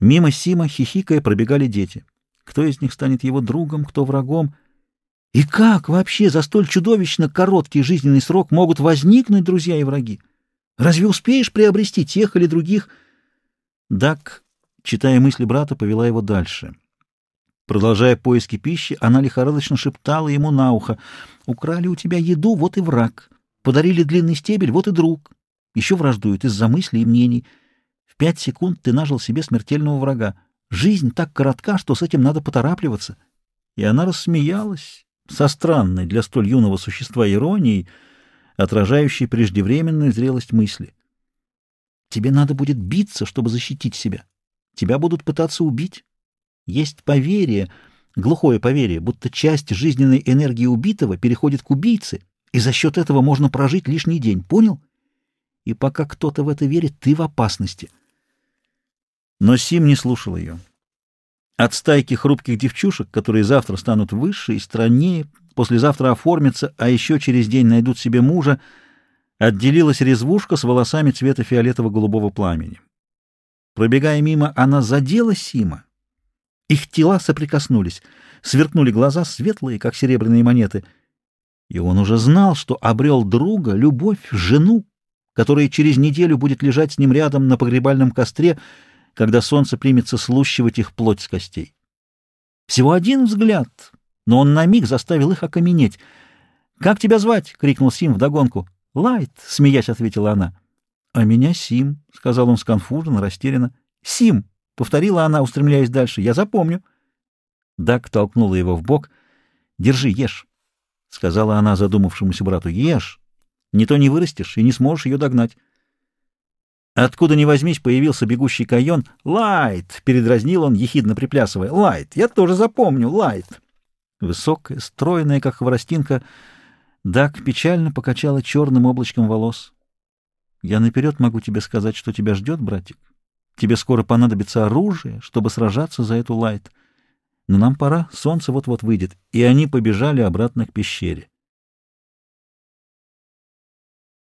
Мимо Сима, хихикая, пробегали дети. Кто из них станет его другом, кто врагом? И как вообще за столь чудовищно короткий жизненный срок могут возникнуть друзья и враги? Разве успеешь приобрести тех или других? Дак, читая мысли брата, повела его дальше. Продолжая поиски пищи, она лихорадочно шептала ему на ухо. «Украли у тебя еду, вот и враг. Подарили длинный стебель, вот и друг. Еще враждуют из-за мыслей и мнений. Пять секунд ты нажил себе смертельного врага. Жизнь так коротка, что с этим надо поторапливаться». И она рассмеялась со странной для столь юного существа иронией, отражающей преждевременную зрелость мысли. «Тебе надо будет биться, чтобы защитить себя. Тебя будут пытаться убить». Есть поверие, глухое поверие, будто часть жизненной энергии убитого переходит к убийце, и за счет этого можно прожить лишний день. Понял? И пока кто-то в это верит, ты в опасности. Но Сим не слушал ее. От стайки хрупких девчушек, которые завтра станут выше и страннее, послезавтра оформятся, а еще через день найдут себе мужа, отделилась резвушка с волосами цвета фиолетово-голубого пламени. Пробегая мимо, она задела Сима, их тела соприкоснулись, сверкнули глаза, светлые, как серебряные монеты. И он уже знал, что обрел друга, любовь, жену, которая через неделю будет лежать с ним рядом на погребальном костре, когда солнце примется слущивать их плоть с костей. Всего один взгляд, но он на миг заставил их окаменеть. «Как тебя звать?» — крикнул Сим вдогонку. «Лайт», — смеясь ответила она. «А меня Сим», — сказал он сконфуженно, растерянно. «Сим», Повторила она, устремляясь дальше. «Я запомню». Дак толкнула его в бок. «Держи, ешь», — сказала она задумавшемуся брату. «Ешь. Не то не вырастешь и не сможешь ее догнать». Откуда ни возьмись, появился бегущий кайон. «Лайт!» — передразнил он, ехидно приплясывая. «Лайт! Я тоже запомню! Лайт!» Высокая, стройная, как хворостинка, Дак печально покачала черным облачком волос. «Я наперед могу тебе сказать, что тебя ждет, братик. Тебе скоро понадобится оружие, чтобы сражаться за эту лайт. Но нам пора, солнце вот-вот выйдет. И они побежали обратно к пещере.